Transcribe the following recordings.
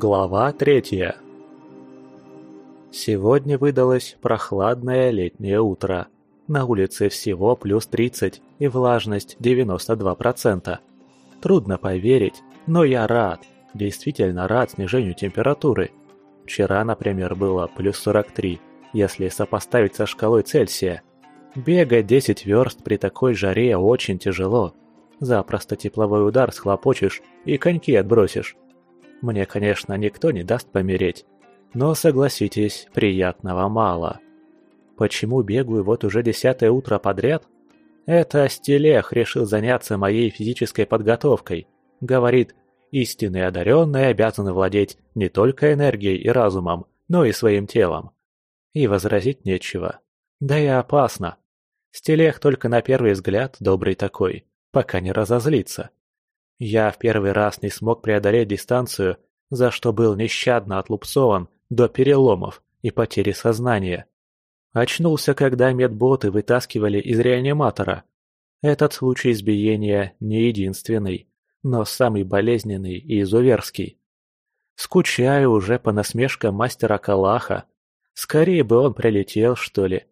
Глава третья Сегодня выдалось прохладное летнее утро. На улице всего плюс 30 и влажность 92%. Трудно поверить, но я рад, действительно рад снижению температуры. Вчера, например, было плюс 43, если сопоставить со шкалой Цельсия. Бегать 10 верст при такой жаре очень тяжело. Запросто тепловой удар схлопочешь и коньки отбросишь. Мне, конечно, никто не даст помереть, но, согласитесь, приятного мало. Почему бегаю вот уже десятое утро подряд? Это Стелех решил заняться моей физической подготовкой. Говорит, истинные одаренные обязаны владеть не только энергией и разумом, но и своим телом. И возразить нечего. Да и опасно. Стелех только на первый взгляд добрый такой, пока не разозлится. Я в первый раз не смог преодолеть дистанцию, за что был нещадно отлупцован до переломов и потери сознания. Очнулся, когда медботы вытаскивали из реаниматора. Этот случай избиения не единственный, но самый болезненный и изуверский. Скучаю уже по насмешкам мастера Калаха. Скорее бы он прилетел, что ли.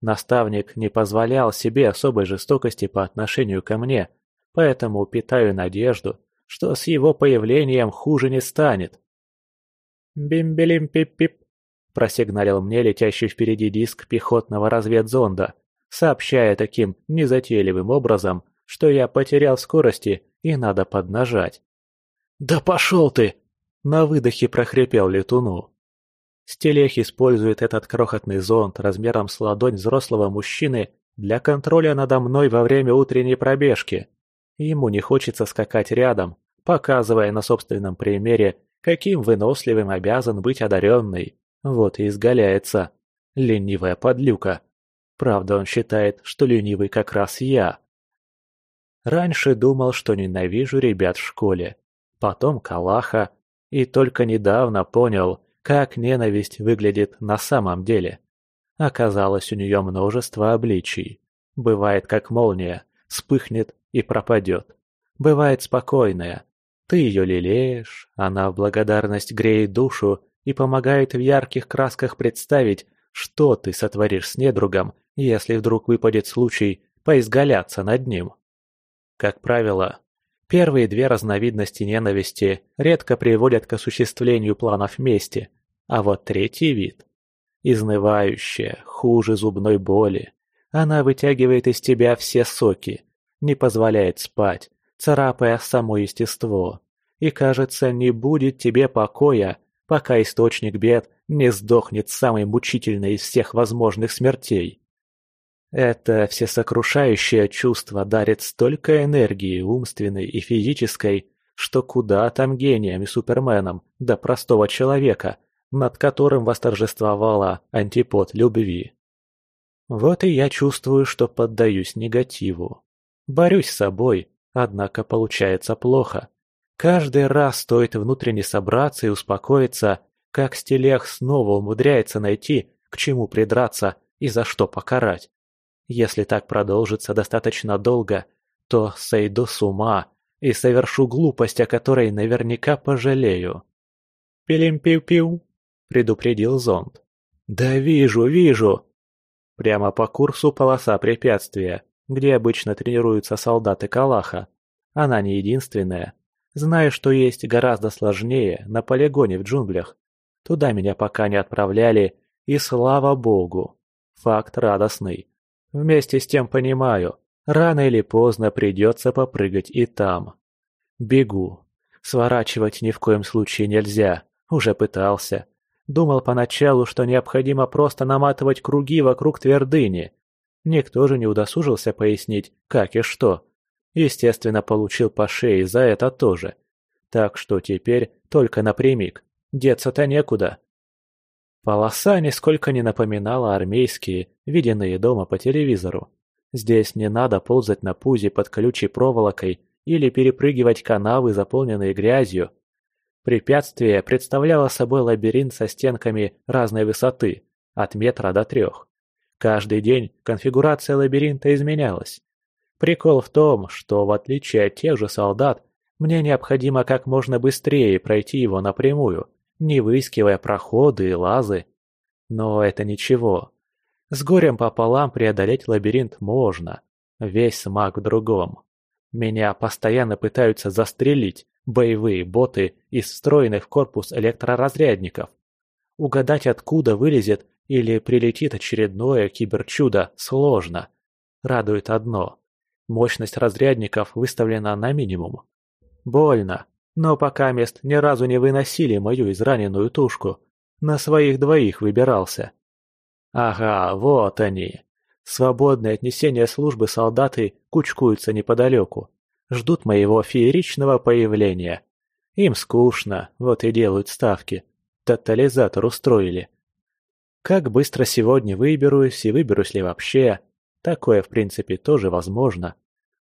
Наставник не позволял себе особой жестокости по отношению ко мне, поэтому питаю надежду, что с его появлением хуже не станет. «Бим-билим-пип-пип», – просигналил мне летящий впереди диск пехотного разведзонда, сообщая таким незатейливым образом, что я потерял скорости и надо поднажать. «Да пошел ты!» – на выдохе прохрипел летуну. Стелех использует этот крохотный зонд размером с ладонь взрослого мужчины для контроля надо мной во время утренней пробежки. Ему не хочется скакать рядом, показывая на собственном примере, каким выносливым обязан быть одаренный. Вот и изгаляется. Ленивая подлюка. Правда, он считает, что ленивый как раз я. Раньше думал, что ненавижу ребят в школе. Потом Калаха. И только недавно понял, как ненависть выглядит на самом деле. Оказалось, у нее множество обличий. Бывает как молния, вспыхнет и пропадет. Бывает спокойная. Ты ее лелеешь, она в благодарность греет душу и помогает в ярких красках представить, что ты сотворишь с недругом, если вдруг выпадет случай поизгаляться над ним. Как правило, первые две разновидности ненависти редко приводят к осуществлению планов мести, а вот третий вид – изнывающая, хуже зубной боли. Она вытягивает из тебя все соки, не позволяет спать, царапая само естество. И, кажется, не будет тебе покоя, пока источник бед не сдохнет самой мучительной из всех возможных смертей. Это всесокрушающее чувство дарит столько энергии умственной и физической, что куда там гением и суперменом до простого человека, над которым восторжествовала антипод любви. Вот и я чувствую, что поддаюсь негативу. Борюсь с собой, однако получается плохо. Каждый раз стоит внутренне собраться и успокоиться, как стелех снова умудряется найти, к чему придраться и за что покарать. Если так продолжится достаточно долго, то сойду с ума и совершу глупость, о которой наверняка пожалею. «Пилим-пиу-пиу», — предупредил зонд. «Да вижу, вижу!» Прямо по курсу полоса препятствия, где обычно тренируются солдаты Калаха. Она не единственная. Знаю, что есть гораздо сложнее на полигоне в джунглях. Туда меня пока не отправляли, и слава богу. Факт радостный. Вместе с тем понимаю, рано или поздно придется попрыгать и там. Бегу. Сворачивать ни в коем случае нельзя. Уже пытался. Думал поначалу, что необходимо просто наматывать круги вокруг твердыни, Никто же не удосужился пояснить, как и что. Естественно, получил по шее за это тоже. Так что теперь только напрямик. Деться-то некуда. Полоса нисколько не напоминала армейские, виденные дома по телевизору. Здесь не надо ползать на пузе под колючей проволокой или перепрыгивать канавы, заполненные грязью. Препятствие представляло собой лабиринт со стенками разной высоты, от метра до трех. Каждый день конфигурация лабиринта изменялась. Прикол в том, что в отличие от тех же солдат, Мне необходимо как можно быстрее пройти его напрямую, не выискивая проходы и лазы. Но это ничего. С горем пополам преодолеть лабиринт можно. Весь смак в другом. Меня постоянно пытаются застрелить боевые боты из встроенных в корпус электроразрядников. Угадать, откуда вылезет или прилетит очередное киберчудо, сложно. Радует одно. Мощность разрядников выставлена на минимум. Больно, но пока мест ни разу не выносили мою израненную тушку. На своих двоих выбирался. Ага, вот они. Свободные от несения службы солдаты кучкуются неподалеку. Ждут моего фееричного появления. Им скучно, вот и делают ставки. Тотализатор устроили. Как быстро сегодня выберусь и выберусь ли вообще, такое в принципе тоже возможно.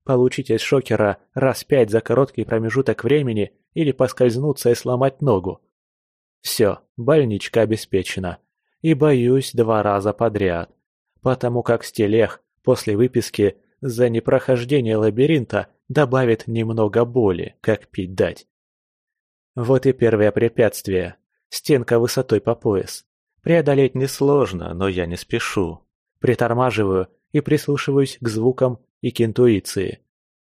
Получить из шокера раз пять за короткий промежуток времени или поскользнуться и сломать ногу. Все, больничка обеспечена. И боюсь два раза подряд. Потому как стелех после выписки за непрохождение лабиринта добавит немного боли, как пить дать. Вот и первое препятствие. Стенка высотой по пояс. Преодолеть несложно, но я не спешу. Притормаживаю и прислушиваюсь к звукам и к интуиции.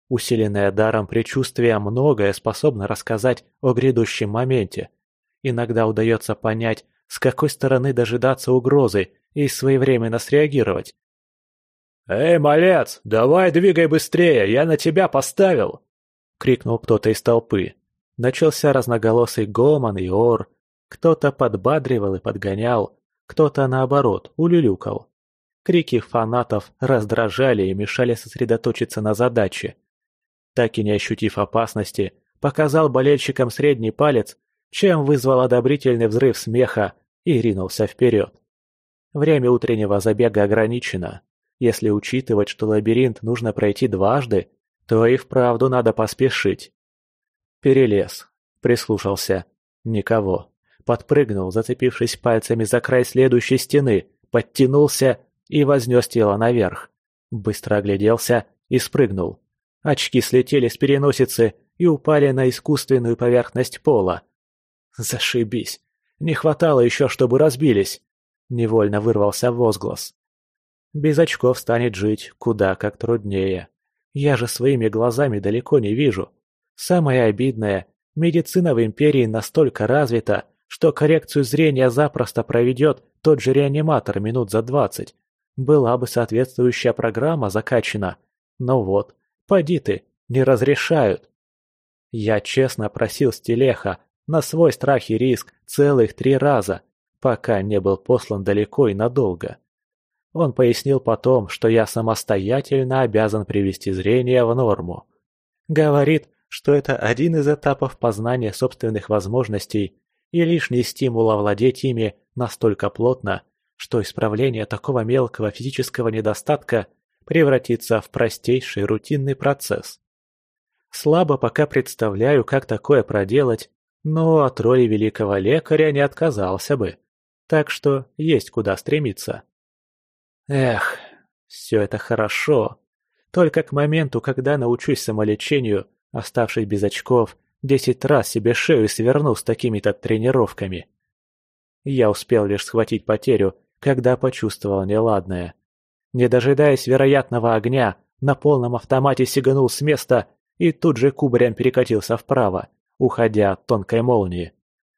Усиленное даром предчувствия многое способно рассказать о грядущем моменте. Иногда удается понять, с какой стороны дожидаться угрозы и своевременно среагировать. «Эй, малец, давай двигай быстрее, я на тебя поставил!» — крикнул кто-то из толпы. Начался разноголосый гомон и ор. Кто-то подбадривал и подгонял, кто-то, наоборот, улюлюкал. Крики фанатов раздражали и мешали сосредоточиться на задаче. Так и не ощутив опасности, показал болельщикам средний палец, чем вызвал одобрительный взрыв смеха и ринулся вперед. Время утреннего забега ограничено. Если учитывать, что лабиринт нужно пройти дважды, то и вправду надо поспешить. Перелез, прислушался. Никого. Подпрыгнул, зацепившись пальцами за край следующей стены, подтянулся и вознес тело наверх. Быстро огляделся и спрыгнул. Очки слетели с переносицы и упали на искусственную поверхность пола. Зашибись. Не хватало еще, чтобы разбились. Невольно вырвался возглас. Без очков станет жить куда как труднее. Я же своими глазами далеко не вижу. Самое обидное, медицина в Империи настолько развита, что коррекцию зрения запросто проведет тот же реаниматор минут за двадцать. Была бы соответствующая программа закачана. Но вот, поди ты, не разрешают. Я честно просил Стелеха на свой страх и риск целых три раза, пока не был послан далеко и надолго. Он пояснил потом, что я самостоятельно обязан привести зрение в норму. Говорит, что это один из этапов познания собственных возможностей и лишний стимул овладеть ими настолько плотно, что исправление такого мелкого физического недостатка превратится в простейший рутинный процесс. Слабо пока представляю, как такое проделать, но от роли великого лекаря не отказался бы. Так что есть куда стремиться. Эх, все это хорошо. Только к моменту, когда научусь самолечению, оставшись без очков, десять раз себе шею сверну с такими-то тренировками. Я успел лишь схватить потерю, когда почувствовал неладное. Не дожидаясь вероятного огня, на полном автомате сиганул с места и тут же кубарем перекатился вправо, уходя от тонкой молнии.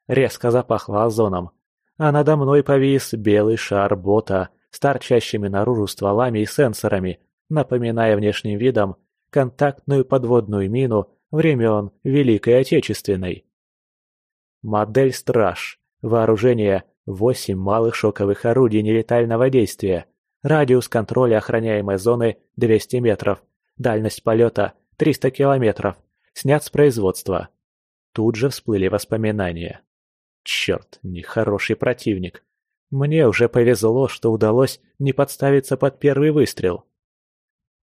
Резко запахло озоном, а надо мной повис белый шар бота с торчащими наружу стволами и сенсорами, напоминая внешним видом контактную подводную мину времен Великой Отечественной. Модель «Страж». Вооружение – 8 малых шоковых орудий нелетального действия. Радиус контроля охраняемой зоны – 200 метров. Дальность полета – 300 километров. Снят с производства. Тут же всплыли воспоминания. Черт, нехороший противник. Мне уже повезло, что удалось не подставиться под первый выстрел.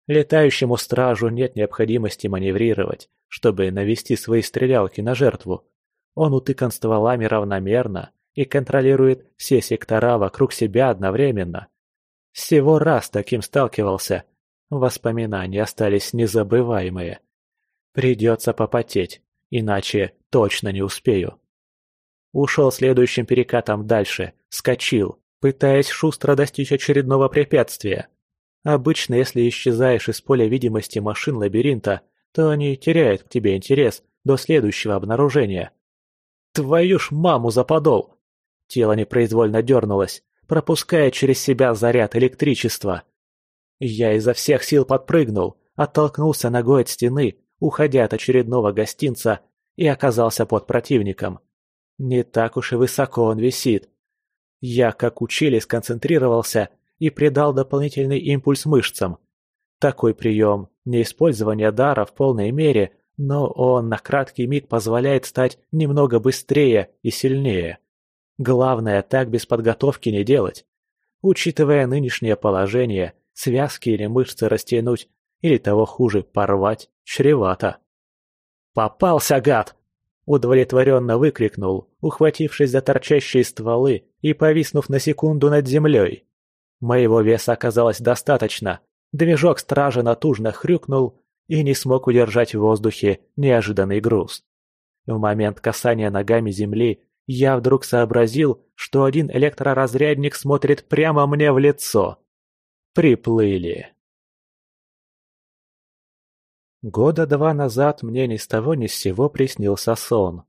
Летающему стражу нет необходимости маневрировать, чтобы навести свои стрелялки на жертву. Он утыкан стволами равномерно и контролирует все сектора вокруг себя одновременно. Всего раз таким сталкивался. Воспоминания остались незабываемые. Придется попотеть, иначе точно не успею. Ушел следующим перекатом дальше, скочил, пытаясь шустро достичь очередного препятствия. Обычно, если исчезаешь из поля видимости машин лабиринта, то они теряют к тебе интерес до следующего обнаружения. Твою ж маму за подол! Тело непроизвольно дернулось, пропуская через себя заряд электричества. Я изо всех сил подпрыгнул, оттолкнулся ногой от стены, уходя от очередного гостинца, и оказался под противником. Не так уж и высоко он висит. Я, как учили, сконцентрировался и придал дополнительный импульс мышцам. Такой прием – не использование дара в полной мере, но он на краткий миг позволяет стать немного быстрее и сильнее. Главное, так без подготовки не делать. Учитывая нынешнее положение, связки или мышцы растянуть, или того хуже, порвать, чревато. «Попался, гад!» Удовлетворенно выкрикнул, ухватившись за торчащие стволы и повиснув на секунду над землей. Моего веса оказалось достаточно. Движок стража натужно хрюкнул и не смог удержать в воздухе неожиданный груз. В момент касания ногами земли я вдруг сообразил, что один электроразрядник смотрит прямо мне в лицо. Приплыли. Года два назад мне ни с того ни с сего приснился сон.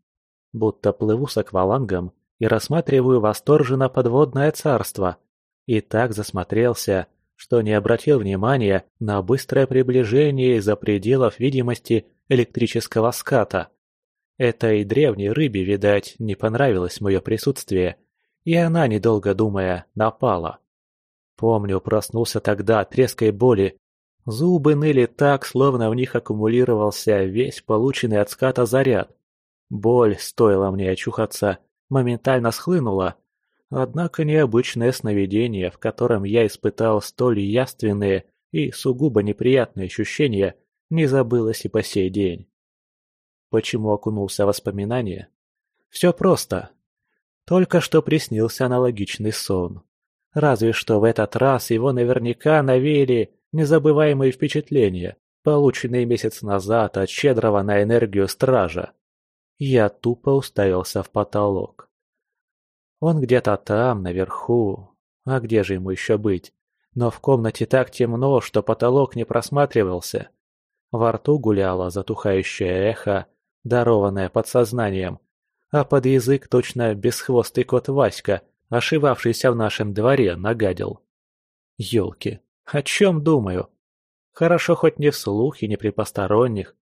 Будто плыву с аквалангом и рассматриваю восторженно подводное царство – и так засмотрелся, что не обратил внимания на быстрое приближение из-за пределов видимости электрического ската. Этой древней рыбе, видать, не понравилось мое присутствие, и она, недолго думая, напала. Помню, проснулся тогда от резкой боли. Зубы ныли так, словно в них аккумулировался весь полученный от ската заряд. Боль, стоило мне очухаться, моментально схлынула, Однако необычное сновидение, в котором я испытал столь яственные и сугубо неприятные ощущения, не забылось и по сей день. Почему окунулся в воспоминания? Все просто. Только что приснился аналогичный сон. Разве что в этот раз его наверняка навеяли незабываемые впечатления, полученные месяц назад от щедрого на энергию стража. Я тупо уставился в потолок. Он где-то там, наверху. А где же ему еще быть? Но в комнате так темно, что потолок не просматривался. Во рту гуляло затухающее эхо, дарованное подсознанием, а под язык точно бесхвостый кот Васька, ошивавшийся в нашем дворе, нагадил. Ёлки, о чем думаю? Хорошо хоть не вслух и не при посторонних.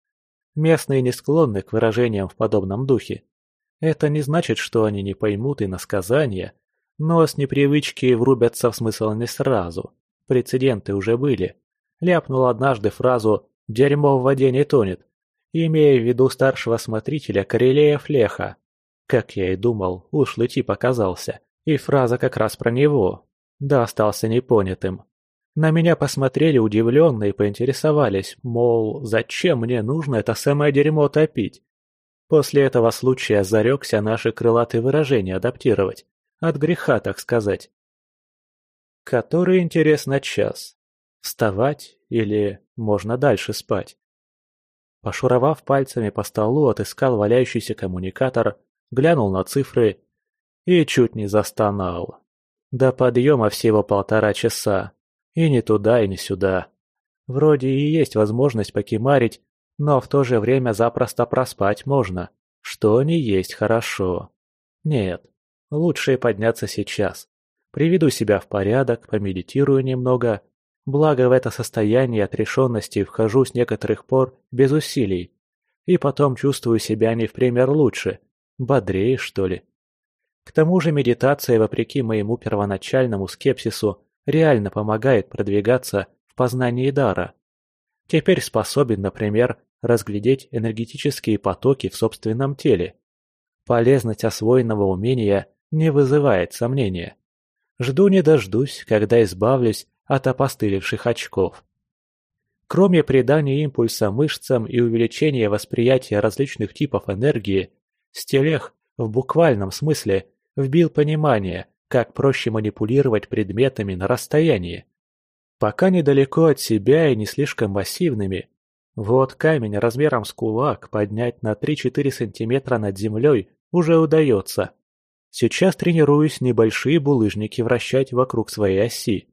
Местные не склонны к выражениям в подобном духе. Это не значит, что они не поймут и насказания, но с непривычки врубятся в смысл не сразу. Прецеденты уже были. Ляпнул однажды фразу «дерьмо в воде не тонет», имея в виду старшего смотрителя Карелея Флеха. Как я и думал, ушлый тип оказался, и фраза как раз про него. Да остался непонятым. На меня посмотрели удивленно и поинтересовались, мол, зачем мне нужно это самое дерьмо топить? После этого случая зарекся наши крылатые выражения адаптировать. От греха, так сказать. Который, интересно, час? Вставать или можно дальше спать? Пошуровав пальцами по столу, отыскал валяющийся коммуникатор, глянул на цифры и чуть не застонал. До подъема всего полтора часа. И не туда, и не сюда. Вроде и есть возможность покемарить, но в то же время запросто проспать можно, что не есть хорошо. Нет, лучше подняться сейчас. Приведу себя в порядок, помедитирую немного. Благо в это состояние отрешенности вхожу с некоторых пор без усилий. И потом чувствую себя не в пример лучше, бодрее, что ли. К тому же медитация, вопреки моему первоначальному скепсису, реально помогает продвигаться в познании дара. Теперь способен, например, разглядеть энергетические потоки в собственном теле. Полезность освоенного умения не вызывает сомнения. Жду не дождусь, когда избавлюсь от опостылевших очков. Кроме придания импульса мышцам и увеличения восприятия различных типов энергии, стелех в буквальном смысле вбил понимание, как проще манипулировать предметами на расстоянии. Пока недалеко от себя и не слишком массивными, Вот камень размером с кулак поднять на 3-4 сантиметра над землей уже удается. Сейчас тренируюсь небольшие булыжники вращать вокруг своей оси.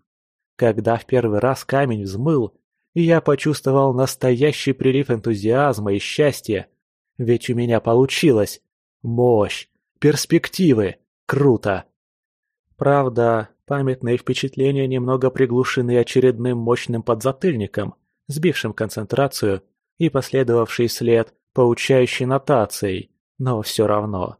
Когда в первый раз камень взмыл, я почувствовал настоящий прилив энтузиазма и счастья. Ведь у меня получилось. Мощь, перспективы, круто. Правда, памятные впечатления немного приглушены очередным мощным подзатыльником, сбившим концентрацию и последовавший след поучающей нотацией, но все равно.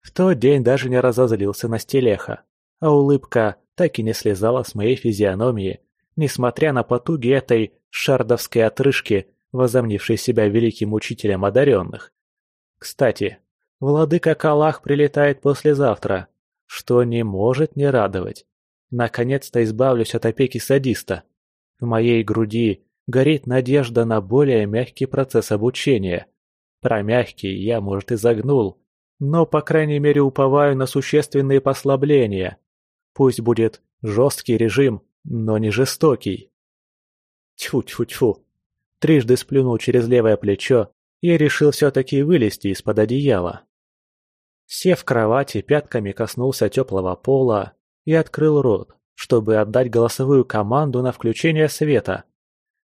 В тот день даже не разозлился на стелеха, а улыбка так и не слезала с моей физиономии, несмотря на потуги этой шардовской отрыжки, возомнившей себя великим учителем одаренных. Кстати, владыка Калах прилетает послезавтра, что не может не радовать. Наконец-то избавлюсь от опеки садиста. В моей груди горит надежда на более мягкий процесс обучения. Про мягкий я, может, и загнул, но, по крайней мере, уповаю на существенные послабления. Пусть будет жесткий режим, но не жестокий. Тьфу-тьфу-тьфу. Трижды сплюнул через левое плечо и решил все-таки вылезти из-под одеяла. Сев в кровати, пятками коснулся теплого пола и открыл рот, чтобы отдать голосовую команду на включение света.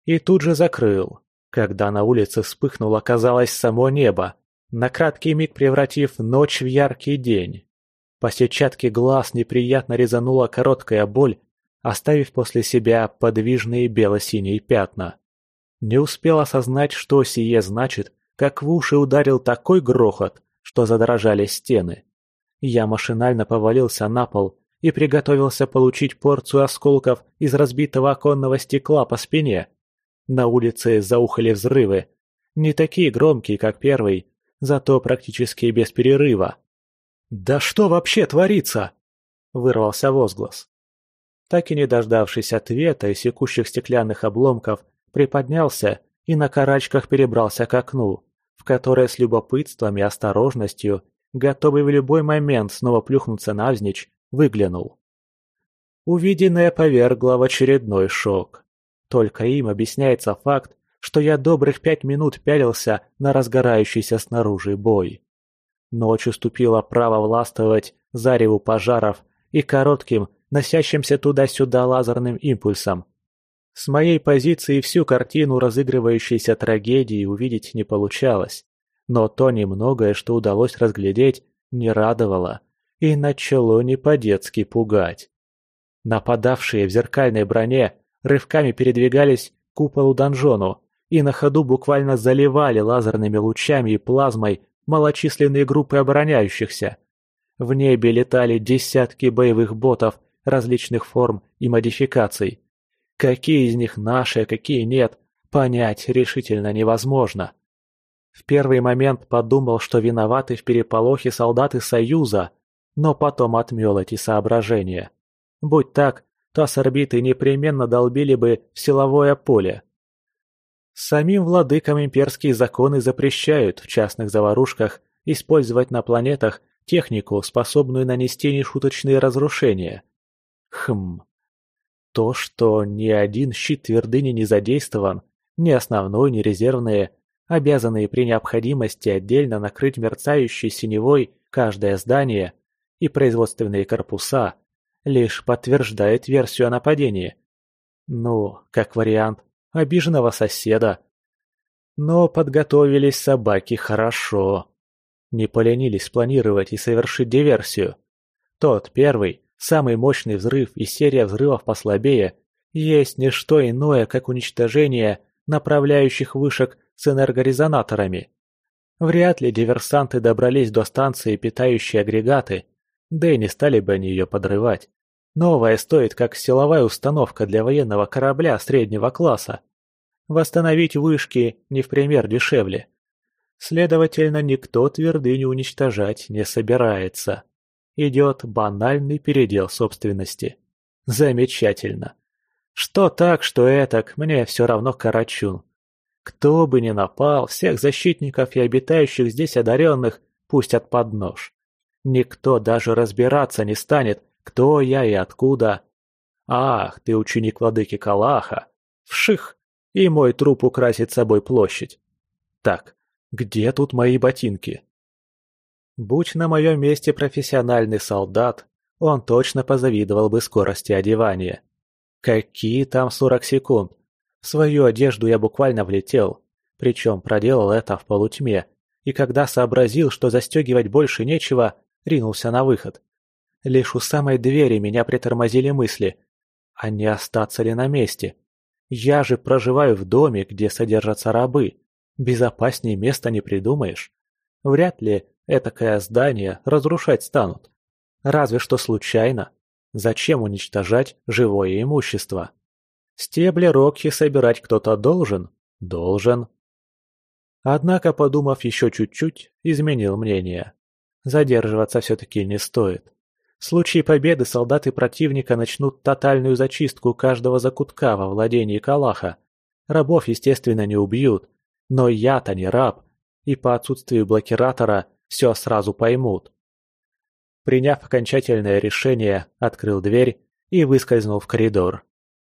И тут же закрыл, когда на улице вспыхнуло, казалось, само небо, на краткий миг превратив ночь в яркий день. По сетчатке глаз неприятно резанула короткая боль, оставив после себя подвижные бело-синие пятна. Не успел осознать, что сие значит, как в уши ударил такой грохот, что задрожали стены. Я машинально повалился на пол и приготовился получить порцию осколков из разбитого оконного стекла по спине. На улице заухали взрывы, не такие громкие, как первый, зато практически без перерыва. «Да что вообще творится?» – вырвался возглас. Так и не дождавшись ответа и секущих стеклянных обломков, приподнялся и на карачках перебрался к окну, в которое с любопытством и осторожностью, готовый в любой момент снова плюхнуться навзничь, выглянул. Увиденное повергло в очередной шок. Только им объясняется факт, что я добрых пять минут пялился на разгорающийся снаружи бой. Ночь уступила право властвовать зареву пожаров и коротким, носящимся туда-сюда лазерным импульсом. С моей позиции всю картину разыгрывающейся трагедии увидеть не получалось, но то немногое, что удалось разглядеть, не радовало и начало не по-детски пугать. Нападавшие в зеркальной броне рывками передвигались к куполу-донжону, и на ходу буквально заливали лазерными лучами и плазмой малочисленные группы обороняющихся. В небе летали десятки боевых ботов различных форм и модификаций. Какие из них наши, а какие нет, понять решительно невозможно. В первый момент подумал, что виноваты в переполохе солдаты Союза, но потом отмел эти соображения. Будь так, то с орбиты непременно долбили бы в силовое поле, Самим владыкам имперские законы запрещают в частных заварушках использовать на планетах технику, способную нанести нешуточные разрушения. Хм. То, что ни один щит твердыни не задействован, ни основной, ни резервные, обязанные при необходимости отдельно накрыть мерцающей синевой каждое здание и производственные корпуса, лишь подтверждает версию о нападении. Ну, как вариант, обиженного соседа. Но подготовились собаки хорошо. Не поленились планировать и совершить диверсию. Тот первый, самый мощный взрыв и серия взрывов послабее, есть не что иное, как уничтожение направляющих вышек с энергорезонаторами. Вряд ли диверсанты добрались до станции, питающей агрегаты, да и не стали бы они ее подрывать. Новая стоит как силовая установка для военного корабля среднего класса. Восстановить вышки не в пример дешевле. Следовательно, никто твердыню уничтожать не собирается. Идет банальный передел собственности. Замечательно. Что так, что этак, мне все равно карачун. Кто бы ни напал, всех защитников и обитающих здесь одаренных пустят под нож. Никто даже разбираться не станет, кто я и откуда? Ах, ты ученик владыки Калаха. Вших! и мой труп украсит собой площадь. Так, где тут мои ботинки? Будь на моем месте профессиональный солдат, он точно позавидовал бы скорости одевания. Какие там 40 секунд? В свою одежду я буквально влетел, причем проделал это в полутьме, и когда сообразил, что застегивать больше нечего, ринулся на выход. Лишь у самой двери меня притормозили мысли, а не остаться ли на месте? Я же проживаю в доме, где содержатся рабы. Безопаснее места не придумаешь. Вряд ли этакое здание разрушать станут. Разве что случайно. Зачем уничтожать живое имущество? Стебли Рокхи собирать кто-то должен? Должен. Однако, подумав еще чуть-чуть, изменил мнение. Задерживаться все-таки не стоит. В случае победы солдаты противника начнут тотальную зачистку каждого закутка во владении Калаха. Рабов, естественно, не убьют, но я-то не раб, и по отсутствию блокиратора все сразу поймут. Приняв окончательное решение, открыл дверь и выскользнул в коридор.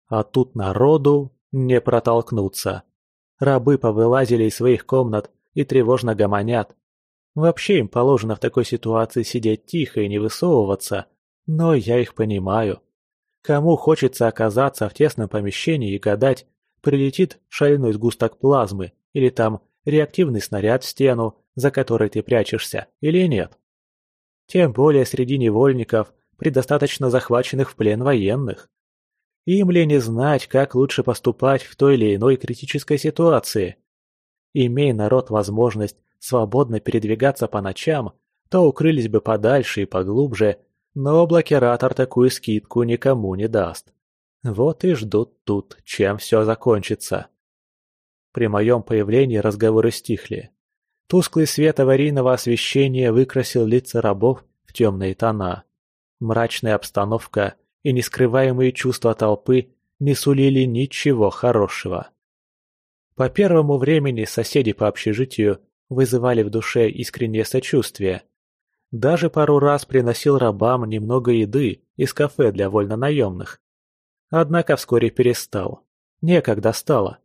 А тут народу не протолкнуться. Рабы повылазили из своих комнат и тревожно гомонят. Вообще им положено в такой ситуации сидеть тихо и не высовываться, но я их понимаю. Кому хочется оказаться в тесном помещении и гадать, прилетит шальной сгусток плазмы или там реактивный снаряд в стену, за которой ты прячешься, или нет. Тем более среди невольников, предостаточно захваченных в плен военных. Им ли не знать, как лучше поступать в той или иной критической ситуации? Имей народ возможность свободно передвигаться по ночам, то укрылись бы подальше и поглубже, но блокиратор такую скидку никому не даст. Вот и ждут тут, чем все закончится. При моем появлении разговоры стихли. Тусклый свет аварийного освещения выкрасил лица рабов в темные тона. Мрачная обстановка и нескрываемые чувства толпы не сулили ничего хорошего. По первому времени соседи по общежитию вызывали в душе искреннее сочувствие. Даже пару раз приносил рабам немного еды из кафе для вольнонаемных. Однако вскоре перестал. Некогда стало.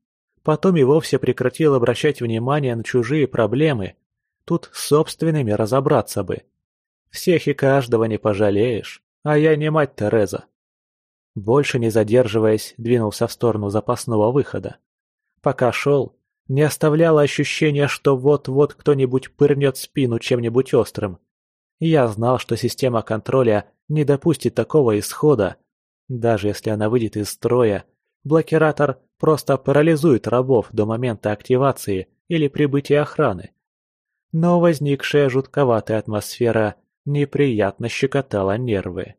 Потом и вовсе прекратил обращать внимание на чужие проблемы. Тут с собственными разобраться бы. Всех и каждого не пожалеешь, а я не мать Тереза. Больше не задерживаясь, двинулся в сторону запасного выхода. Пока шел, не оставляло ощущения, что вот-вот кто-нибудь пырнет спину чем-нибудь острым. Я знал, что система контроля не допустит такого исхода. Даже если она выйдет из строя, блокиратор просто парализует рабов до момента активации или прибытия охраны. Но возникшая жутковатая атмосфера неприятно щекотала нервы.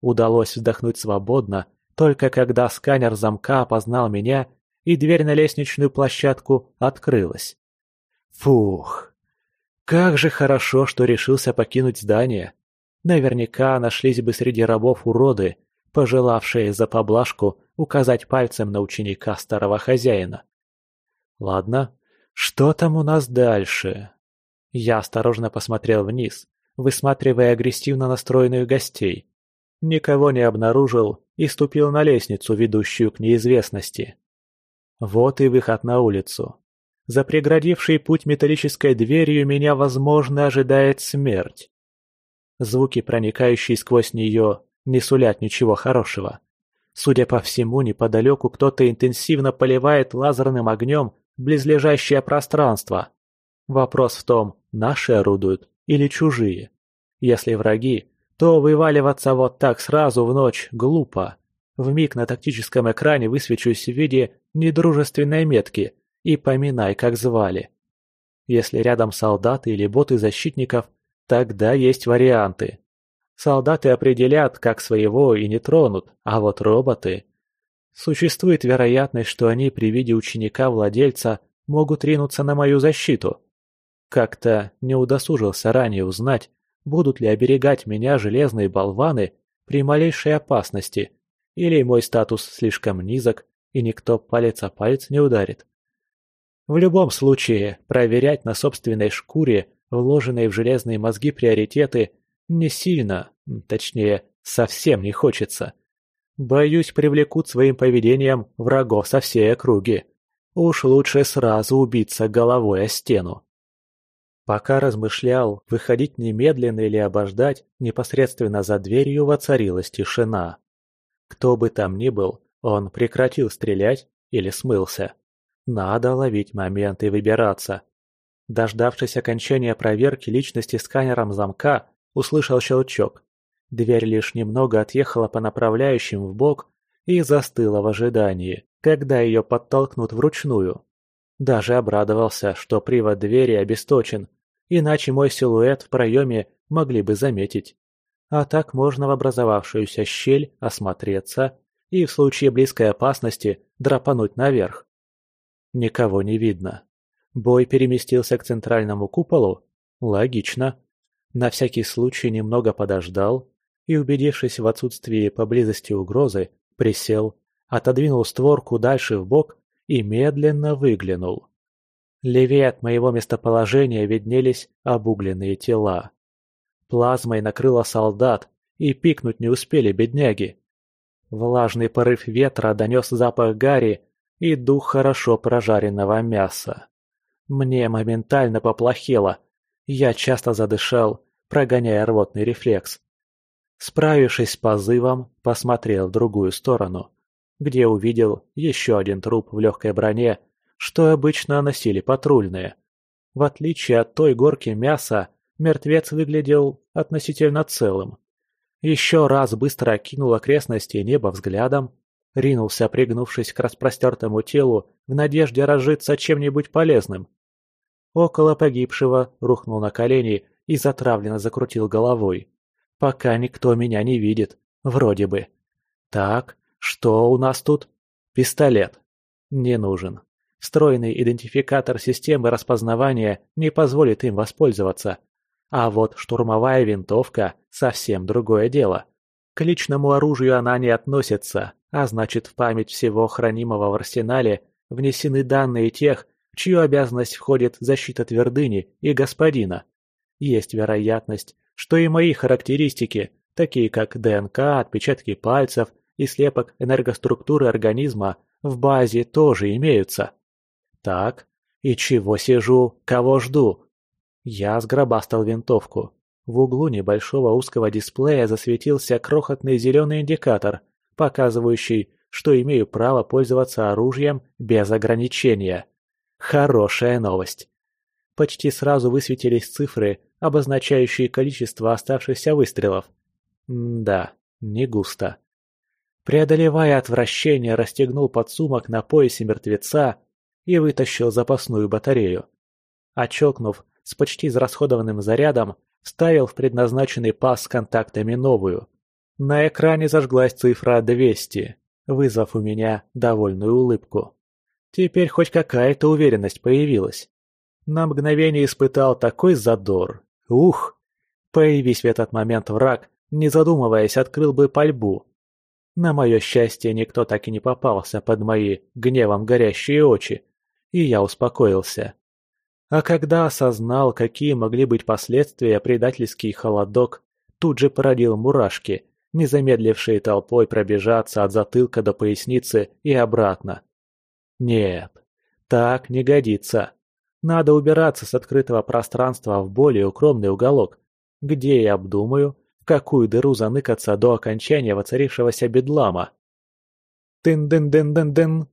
Удалось вздохнуть свободно, только когда сканер замка опознал меня, и дверь на лестничную площадку открылась. Фух! Как же хорошо, что решился покинуть здание. Наверняка нашлись бы среди рабов уроды, пожелавшие за поблажку указать пальцем на ученика старого хозяина. Ладно, что там у нас дальше? Я осторожно посмотрел вниз, высматривая агрессивно настроенных гостей. Никого не обнаружил и ступил на лестницу, ведущую к неизвестности. Вот и выход на улицу. За преградившей путь металлической дверью меня, возможно, ожидает смерть. Звуки, проникающие сквозь нее, не сулят ничего хорошего. Судя по всему, неподалеку кто-то интенсивно поливает лазерным огнем близлежащее пространство. Вопрос в том, наши орудуют или чужие. Если враги, то вываливаться вот так сразу в ночь глупо. В миг на тактическом экране высвечусь в виде недружественной метки и поминай, как звали. Если рядом солдаты или боты защитников, тогда есть варианты. Солдаты определят, как своего и не тронут, а вот роботы... Существует вероятность, что они при виде ученика-владельца могут ринуться на мою защиту. Как-то не удосужился ранее узнать, будут ли оберегать меня железные болваны при малейшей опасности, или мой статус слишком низок, и никто палец о палец не ударит. В любом случае, проверять на собственной шкуре вложенные в железные мозги приоритеты не сильно, точнее, совсем не хочется. Боюсь, привлекут своим поведением врагов со всей округи. Уж лучше сразу убиться головой о стену. Пока размышлял, выходить немедленно или обождать, непосредственно за дверью воцарилась тишина. Кто бы там ни был, он прекратил стрелять или смылся. Надо ловить момент и выбираться. Дождавшись окончания проверки личности сканером замка, услышал щелчок. Дверь лишь немного отъехала по направляющим в бок и застыла в ожидании, когда ее подтолкнут вручную. Даже обрадовался, что привод двери обесточен, иначе мой силуэт в проеме могли бы заметить. А так можно в образовавшуюся щель осмотреться и в случае близкой опасности драпануть наверх. Никого не видно. Бой переместился к центральному куполу? Логично. На всякий случай немного подождал и, убедившись в отсутствии поблизости угрозы, присел, отодвинул створку дальше в бок и медленно выглянул. Левее от моего местоположения виднелись обугленные тела. Плазмой накрыло солдат, и пикнуть не успели бедняги. Влажный порыв ветра донес запах гари и дух хорошо прожаренного мяса. Мне моментально поплохело. Я часто задышал, прогоняя рвотный рефлекс. Справившись с позывом, посмотрел в другую сторону, где увидел еще один труп в легкой броне что обычно носили патрульные. В отличие от той горки мяса, мертвец выглядел относительно целым. Еще раз быстро окинул окрестности неба взглядом, ринулся, пригнувшись к распростертому телу, в надежде разжиться чем-нибудь полезным. Около погибшего рухнул на колени и затравленно закрутил головой. Пока никто меня не видит, вроде бы. Так, что у нас тут? Пистолет. Не нужен. Встроенный идентификатор системы распознавания не позволит им воспользоваться. А вот штурмовая винтовка – совсем другое дело. К личному оружию она не относится, а значит в память всего хранимого в арсенале внесены данные тех, в чью обязанность входит защита твердыни и господина. Есть вероятность, что и мои характеристики, такие как ДНК, отпечатки пальцев и слепок энергоструктуры организма, в базе тоже имеются. Так, и чего сижу, кого жду? Я сгробастал винтовку. В углу небольшого узкого дисплея засветился крохотный зеленый индикатор, показывающий, что имею право пользоваться оружием без ограничения. Хорошая новость. Почти сразу высветились цифры, обозначающие количество оставшихся выстрелов. М да, не густо. Преодолевая отвращение, расстегнул подсумок на поясе мертвеца и вытащил запасную батарею. Очокнув с почти израсходованным зарядом, вставил в предназначенный паз с контактами новую. На экране зажглась цифра 200, вызвав у меня довольную улыбку. Теперь хоть какая-то уверенность появилась. На мгновение испытал такой задор. Ух! Появись в этот момент враг, не задумываясь, открыл бы пальбу. На мое счастье, никто так и не попался под мои гневом горящие очи, и я успокоился. А когда осознал, какие могли быть последствия, предательский холодок тут же породил мурашки, не замедлившие толпой пробежаться от затылка до поясницы и обратно. Нет, так не годится. Надо убираться с открытого пространства в более укромный уголок, где я обдумаю, в какую дыру заныкаться до окончания воцарившегося бедлама. Тын-дын-дын-дын-дын!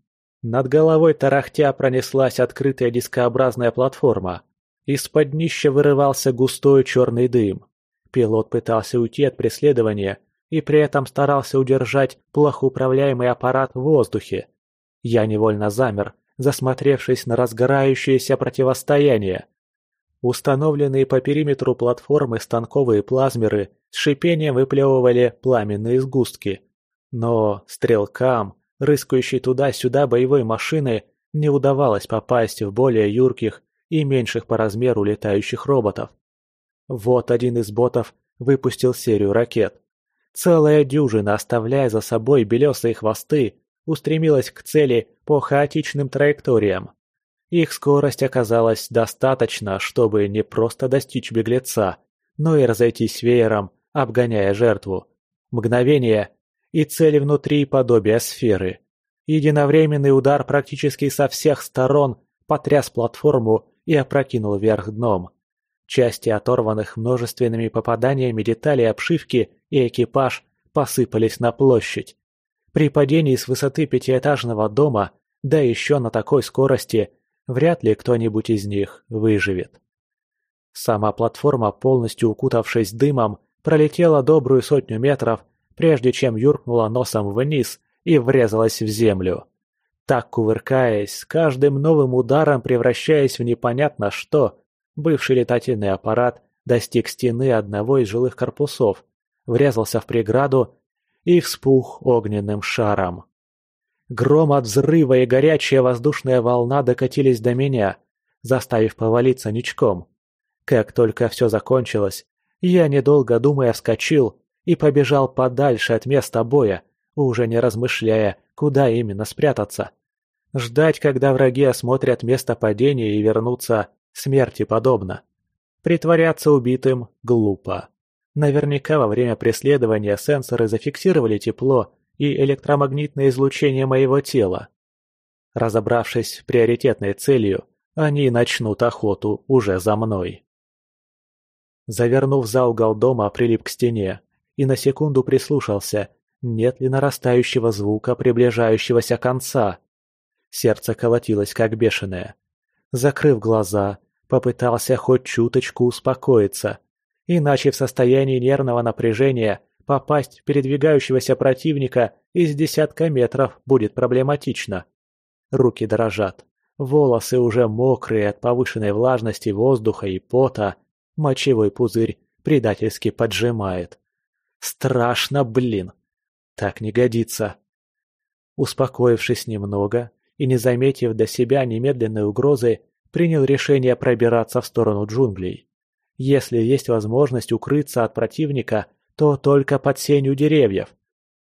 Над головой тарахтя пронеслась открытая дискообразная платформа. Из-под днища вырывался густой черный дым. Пилот пытался уйти от преследования и при этом старался удержать плохо управляемый аппарат в воздухе. Я невольно замер, засмотревшись на разгорающееся противостояние. Установленные по периметру платформы станковые плазмеры с шипением выплевывали пламенные сгустки. Но стрелкам, рыскающей туда-сюда боевой машины не удавалось попасть в более юрких и меньших по размеру летающих роботов. Вот один из ботов выпустил серию ракет. Целая дюжина, оставляя за собой белесые хвосты, устремилась к цели по хаотичным траекториям. Их скорость оказалась достаточно, чтобы не просто достичь беглеца, но и разойтись веером, обгоняя жертву. Мгновение, и цели внутри подобия сферы. Единовременный удар практически со всех сторон потряс платформу и опрокинул вверх дном. Части оторванных множественными попаданиями деталей обшивки и экипаж посыпались на площадь. При падении с высоты пятиэтажного дома, да еще на такой скорости, вряд ли кто-нибудь из них выживет. Сама платформа, полностью укутавшись дымом, пролетела добрую сотню метров, прежде чем юркнула носом вниз и врезалась в землю. Так кувыркаясь, каждым новым ударом превращаясь в непонятно что, бывший летательный аппарат достиг стены одного из жилых корпусов, врезался в преграду и вспух огненным шаром. Гром от взрыва и горячая воздушная волна докатились до меня, заставив повалиться ничком. Как только все закончилось, я, недолго думая, вскочил и побежал подальше от места боя, уже не размышляя, куда именно спрятаться. Ждать, когда враги осмотрят место падения и вернуться, смерти подобно. Притворяться убитым глупо. Наверняка во время преследования сенсоры зафиксировали тепло и электромагнитное излучение моего тела. Разобравшись с приоритетной целью, они начнут охоту уже за мной. Завернув за угол дома, прилип к стене и на секунду прислушался, нет ли нарастающего звука приближающегося конца. Сердце колотилось как бешеное. Закрыв глаза, попытался хоть чуточку успокоиться, иначе в состоянии нервного напряжения попасть в передвигающегося противника из десятка метров будет проблематично. Руки дрожат, волосы уже мокрые от повышенной влажности воздуха и пота, мочевой пузырь предательски поджимает. Страшно, блин. Так не годится. Успокоившись немного и не заметив до себя немедленной угрозы, принял решение пробираться в сторону джунглей. Если есть возможность укрыться от противника, то только под сенью деревьев.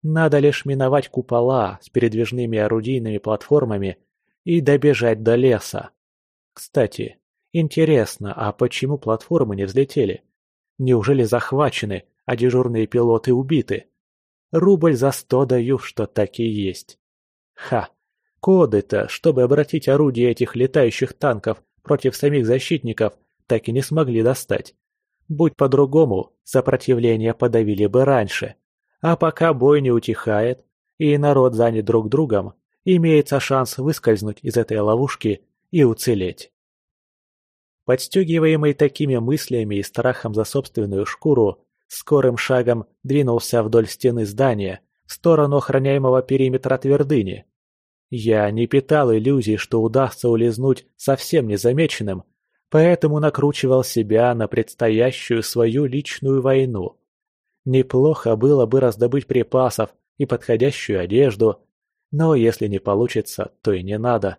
Надо лишь миновать купола с передвижными орудийными платформами и добежать до леса. Кстати, интересно, а почему платформы не взлетели? Неужели захвачены, а дежурные пилоты убиты? Рубль за сто даю, что так и есть. Ха! Коды-то, чтобы обратить орудия этих летающих танков против самих защитников, так и не смогли достать. Будь по-другому, сопротивление подавили бы раньше. А пока бой не утихает, и народ занят друг другом, имеется шанс выскользнуть из этой ловушки и уцелеть. Подстегиваемый такими мыслями и страхом за собственную шкуру, скорым шагом двинулся вдоль стены здания, в сторону охраняемого периметра твердыни. Я не питал иллюзий, что удастся улизнуть совсем незамеченным, поэтому накручивал себя на предстоящую свою личную войну. Неплохо было бы раздобыть припасов и подходящую одежду, но если не получится, то и не надо.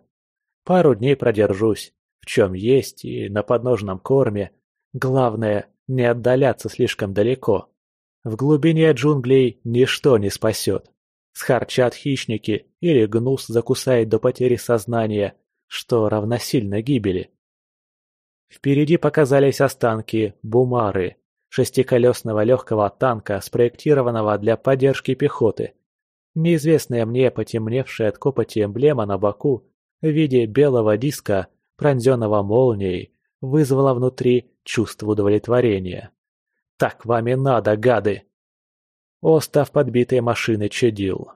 Пару дней продержусь, в чем есть и на подножном корме. Главное, не отдаляться слишком далеко. В глубине джунглей ничто не спасет. Схарчат хищники или гнус закусает до потери сознания, что равносильно гибели. Впереди показались останки Бумары, шестиколесного легкого танка, спроектированного для поддержки пехоты. Неизвестная мне потемневшая от копоти эмблема на боку в виде белого диска, пронзенного молнией, вызвала внутри чувство удовлетворения. «Так вам и надо, гады!» Остов подбитой машины чадил.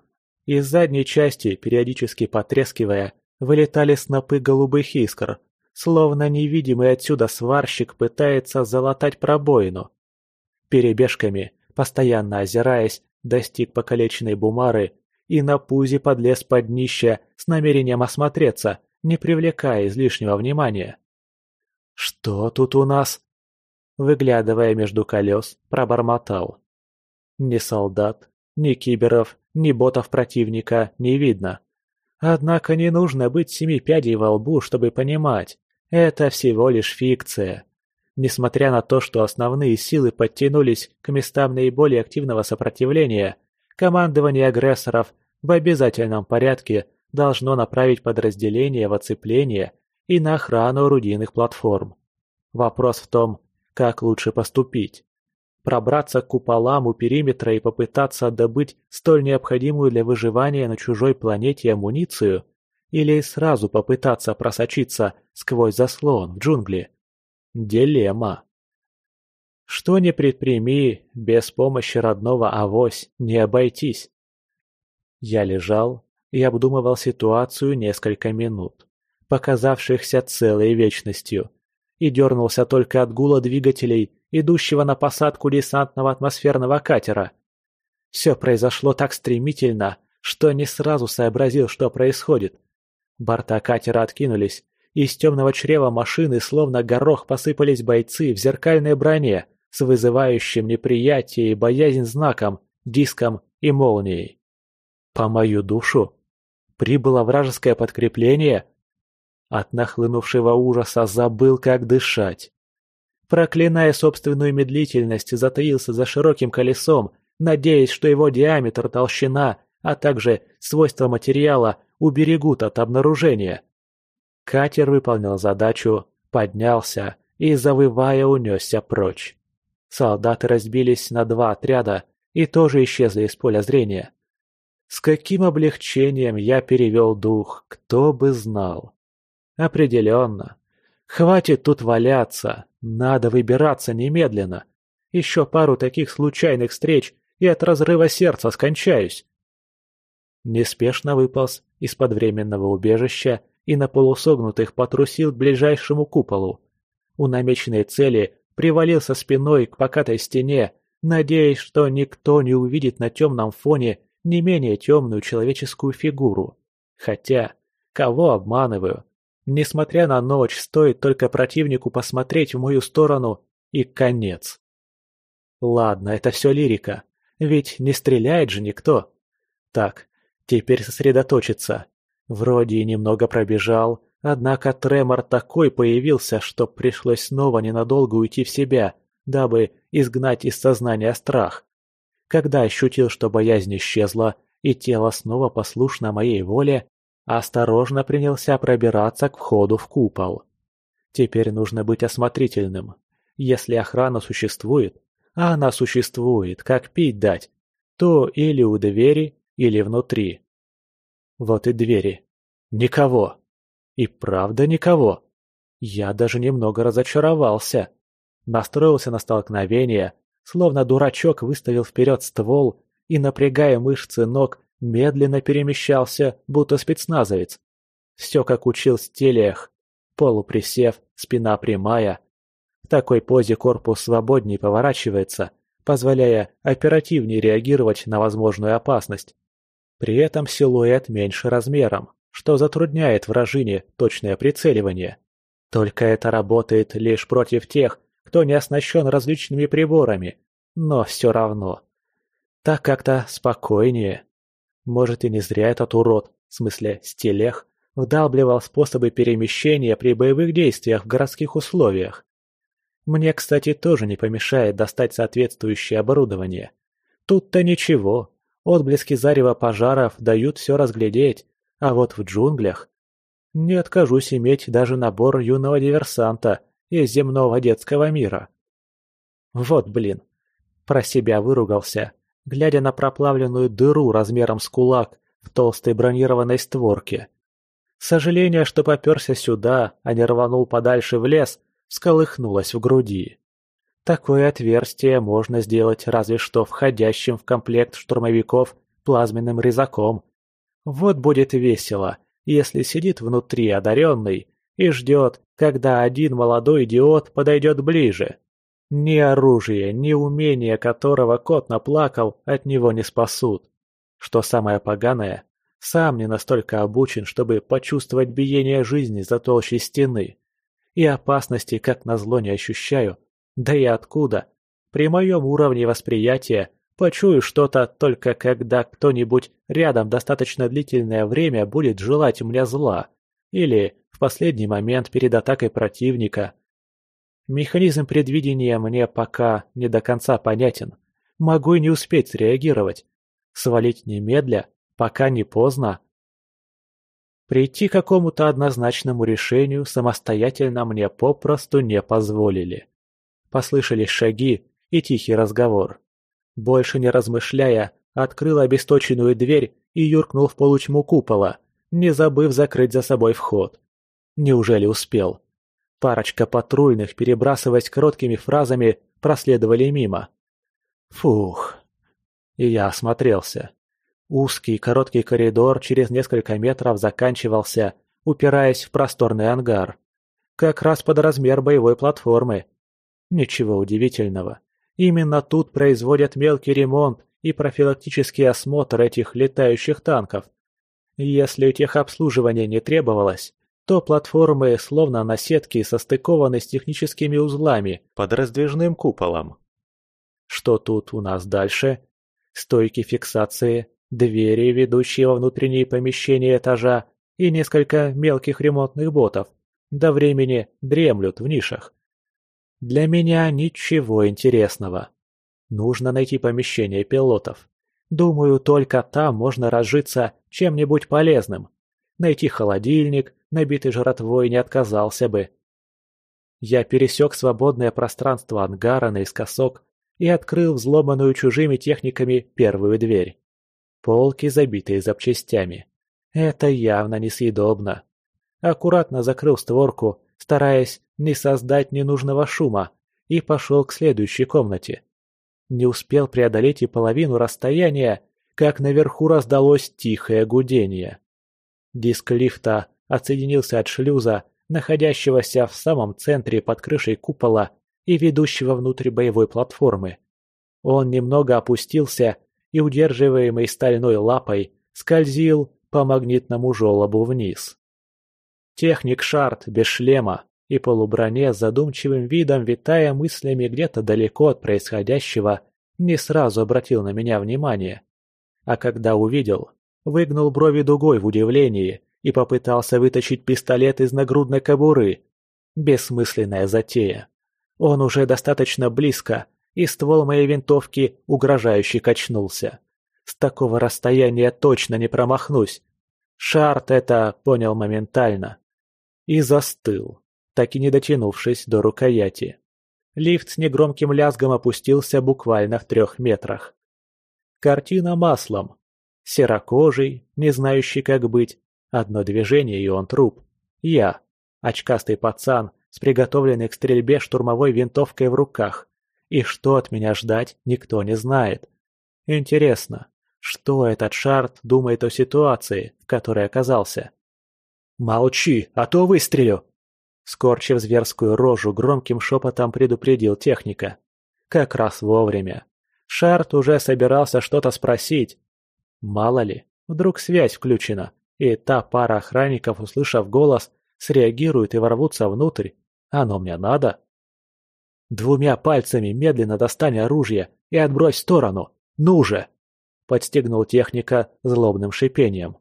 Из задней части, периодически потрескивая, вылетали снопы голубых искр, словно невидимый отсюда сварщик пытается залатать пробоину. Перебежками, постоянно озираясь, достиг покалеченной бумары и на пузе подлез под днище с намерением осмотреться, не привлекая излишнего внимания. «Что тут у нас?» Выглядывая между колес, пробормотал. Ни солдат, ни киберов, ни ботов противника не видно. Однако не нужно быть семи пядей во лбу, чтобы понимать, это всего лишь фикция. Несмотря на то, что основные силы подтянулись к местам наиболее активного сопротивления, командование агрессоров в обязательном порядке должно направить подразделения в оцепление и на охрану орудийных платформ. Вопрос в том, как лучше поступить. Пробраться к куполам у периметра и попытаться добыть столь необходимую для выживания на чужой планете амуницию? Или сразу попытаться просочиться сквозь заслон в джунгли? Дилемма. Что не предприми, без помощи родного авось не обойтись. Я лежал и обдумывал ситуацию несколько минут, показавшихся целой вечностью, и дернулся только от гула двигателей, идущего на посадку десантного атмосферного катера. Все произошло так стремительно, что не сразу сообразил, что происходит. Борта катера откинулись, и из темного чрева машины словно горох посыпались бойцы в зеркальной броне с вызывающим неприятие и боязнь знаком, диском и молнией. По мою душу прибыло вражеское подкрепление. От нахлынувшего ужаса забыл, как дышать. Проклиная собственную медлительность, затаился за широким колесом, надеясь, что его диаметр, толщина, а также свойства материала уберегут от обнаружения. Катер выполнил задачу, поднялся и, завывая, унесся прочь. Солдаты разбились на два отряда и тоже исчезли из поля зрения. С каким облегчением я перевел дух, кто бы знал. Определенно. Хватит тут валяться, надо выбираться немедленно. Еще пару таких случайных встреч, и от разрыва сердца скончаюсь. Неспешно выполз из-под временного убежища и на полусогнутых потрусил к ближайшему куполу. У намеченной цели привалился спиной к покатой стене, надеясь, что никто не увидит на темном фоне не менее темную человеческую фигуру. Хотя, кого обманываю? Несмотря на ночь, стоит только противнику посмотреть в мою сторону, и конец. Ладно, это все лирика, ведь не стреляет же никто. Так, теперь сосредоточиться. Вроде и немного пробежал, однако тремор такой появился, что пришлось снова ненадолго уйти в себя, дабы изгнать из сознания страх. Когда ощутил, что боязнь исчезла, и тело снова послушно моей воле, осторожно принялся пробираться к входу в купол. Теперь нужно быть осмотрительным. Если охрана существует, а она существует, как пить дать, то или у двери, или внутри. Вот и двери. Никого. И правда никого. Я даже немного разочаровался. Настроился на столкновение, Словно дурачок выставил вперед ствол и, напрягая мышцы ног, медленно перемещался, будто спецназовец. Все как учил Стелиях. Полуприсев, спина прямая. В такой позе корпус свободнее поворачивается, позволяя оперативнее реагировать на возможную опасность. При этом силуэт меньше размером, что затрудняет вражине точное прицеливание. Только это работает лишь против тех, кто не оснащен различными приборами, но все равно. Так как-то спокойнее. Может и не зря этот урод, в смысле стелех, вдалбливал способы перемещения при боевых действиях в городских условиях. Мне, кстати, тоже не помешает достать соответствующее оборудование. Тут-то ничего, отблески зарева пожаров дают все разглядеть, а вот в джунглях... Не откажусь иметь даже набор юного диверсанта, из земного детского мира. Вот блин. Про себя выругался, глядя на проплавленную дыру размером с кулак в толстой бронированной створке. Сожаление, что попёрся сюда, а не рванул подальше в лес, всколыхнулось в груди. Такое отверстие можно сделать разве что входящим в комплект штурмовиков плазменным резаком. Вот будет весело, если сидит внутри одаренный и ждет, когда один молодой идиот подойдет ближе. Ни оружие, ни умение которого кот наплакал, от него не спасут. Что самое поганое, сам не настолько обучен, чтобы почувствовать биение жизни за толщей стены. И опасности, как назло, не ощущаю. Да и откуда? При моем уровне восприятия почую что-то только когда кто-нибудь рядом достаточно длительное время будет желать мне зла. Или последний момент перед атакой противника. Механизм предвидения мне пока не до конца понятен. Могу и не успеть среагировать. Свалить немедля, пока не поздно. Прийти к какому-то однозначному решению самостоятельно мне попросту не позволили. Послышались шаги, и тихий разговор. Больше не размышляя, открыл обесточенную дверь и юркнул в полутьму купола, не забыв закрыть за собой вход. Неужели успел? Парочка патрульных, перебрасываясь короткими фразами, проследовали мимо. Фух. И я осмотрелся. Узкий короткий коридор через несколько метров заканчивался, упираясь в просторный ангар. Как раз под размер боевой платформы. Ничего удивительного. Именно тут производят мелкий ремонт и профилактический осмотр этих летающих танков. Если техобслуживание не требовалось, то платформы словно на сетке состыкованы с техническими узлами под раздвижным куполом. Что тут у нас дальше? Стойки фиксации, двери, ведущие во внутренние помещения этажа и несколько мелких ремонтных ботов. До времени дремлют в нишах. Для меня ничего интересного. Нужно найти помещение пилотов. Думаю, только там можно разжиться чем-нибудь полезным. Найти холодильник, набитый жратвой, не отказался бы. Я пересек свободное пространство ангара наискосок и открыл взломанную чужими техниками первую дверь. Полки, забитые запчастями. Это явно несъедобно. Аккуратно закрыл створку, стараясь не создать ненужного шума, и пошел к следующей комнате. Не успел преодолеть и половину расстояния, как наверху раздалось тихое гудение. Диск лифта отсоединился от шлюза, находящегося в самом центре под крышей купола и ведущего внутрь боевой платформы. Он немного опустился и, удерживаемый стальной лапой, скользил по магнитному желобу вниз. Техник Шарт без шлема и полуброне с задумчивым видом, витая мыслями где-то далеко от происходящего, не сразу обратил на меня внимание. А когда увидел, выгнул брови дугой в удивлении и попытался вытащить пистолет из нагрудной кобуры. Бессмысленная затея. Он уже достаточно близко, и ствол моей винтовки угрожающе качнулся. С такого расстояния точно не промахнусь. Шарт это понял моментально. И застыл так и не дотянувшись до рукояти. Лифт с негромким лязгом опустился буквально в трех метрах. Картина маслом. Серокожий, не знающий как быть. Одно движение и он труп. Я, очкастый пацан, с приготовленной к стрельбе штурмовой винтовкой в руках. И что от меня ждать, никто не знает. Интересно, что этот Шарт думает о ситуации, в которой оказался? «Молчи, а то выстрелю!» Скорчив зверскую рожу, громким шепотом предупредил техника. Как раз вовремя. Шарт уже собирался что-то спросить. Мало ли, вдруг связь включена, и та пара охранников, услышав голос, среагирует и ворвутся внутрь. Оно мне надо? Двумя пальцами медленно достань оружие и отбрось в сторону. Ну же! Подстегнул техника злобным шипением.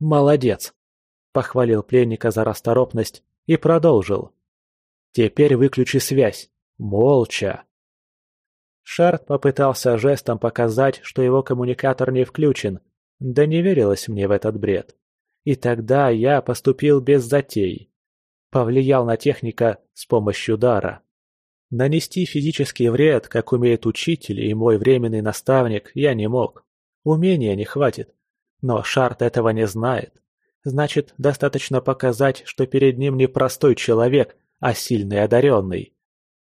Молодец! Похвалил пленника за расторопность и продолжил. «Теперь выключи связь. Молча». Шарт попытался жестом показать, что его коммуникатор не включен, да не верилось мне в этот бред. И тогда я поступил без затей. Повлиял на техника с помощью дара. Нанести физический вред, как умеет учитель и мой временный наставник, я не мог. Умения не хватит. Но Шарт этого не знает. Значит, достаточно показать, что перед ним не простой человек, а сильный одаренный.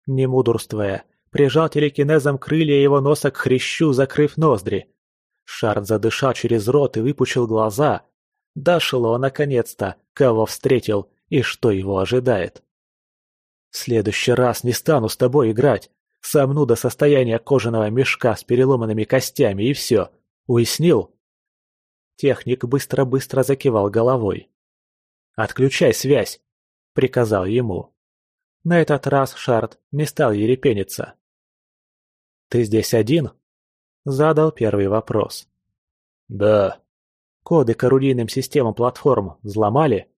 Не мудрствуя, прижал телекинезом крылья его носа к хрящу, закрыв ноздри. Шарт задышал через рот и выпучил глаза. Дошло, наконец-то, кого встретил и что его ожидает. «В следующий раз не стану с тобой играть. Сомну до состояния кожаного мешка с переломанными костями и все. Уяснил?» Техник быстро-быстро закивал головой. «Отключай связь!» — приказал ему. На этот раз Шарт не стал ерепениться. «Ты здесь один?» — задал первый вопрос. «Да». «Коды к орудийным системам платформ взломали?»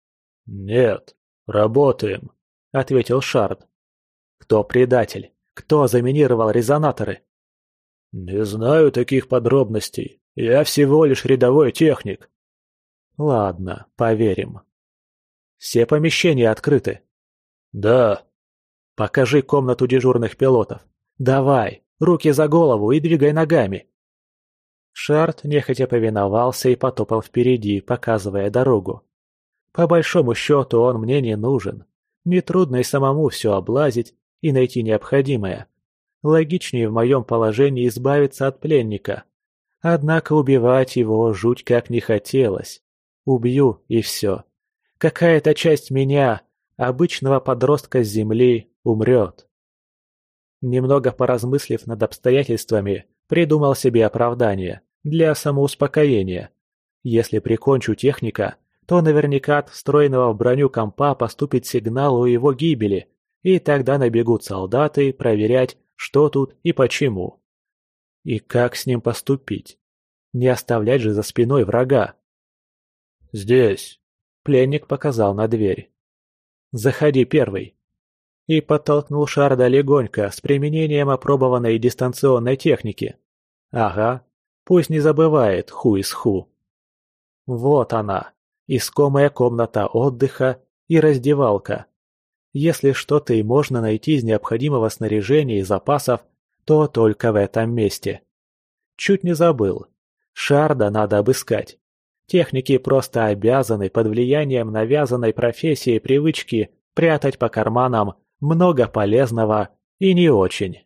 «Нет, работаем», — ответил Шард. «Кто предатель? Кто заминировал резонаторы?» «Не знаю таких подробностей. Я всего лишь рядовой техник. Ладно, поверим. Все помещения открыты? Да. Покажи комнату дежурных пилотов. Давай, руки за голову и двигай ногами!» Шарт нехотя повиновался и потопал впереди, показывая дорогу. По большому счету он мне не нужен. Нетрудно и самому все облазить и найти необходимое. Логичнее в моем положении избавиться от пленника. Однако убивать его жуть как не хотелось. Убью и все. Какая-то часть меня, обычного подростка с земли, умрет. Немного поразмыслив над обстоятельствами, придумал себе оправдание для самоуспокоения. Если прикончу техника, то наверняка от встроенного в броню компа поступит сигнал о его гибели, и тогда набегут солдаты проверять, что тут и почему. И как с ним поступить? Не оставлять же за спиной врага. «Здесь», — пленник показал на дверь. «Заходи первый». И подтолкнул Шарда легонько, с применением опробованной дистанционной техники. Ага, пусть не забывает ху из ху. Вот она, искомая комната отдыха и раздевалка. Если что-то и можно найти из необходимого снаряжения и запасов, то только в этом месте. Чуть не забыл. Шарда надо обыскать. Техники просто обязаны под влиянием навязанной профессии привычки прятать по карманам много полезного и не очень.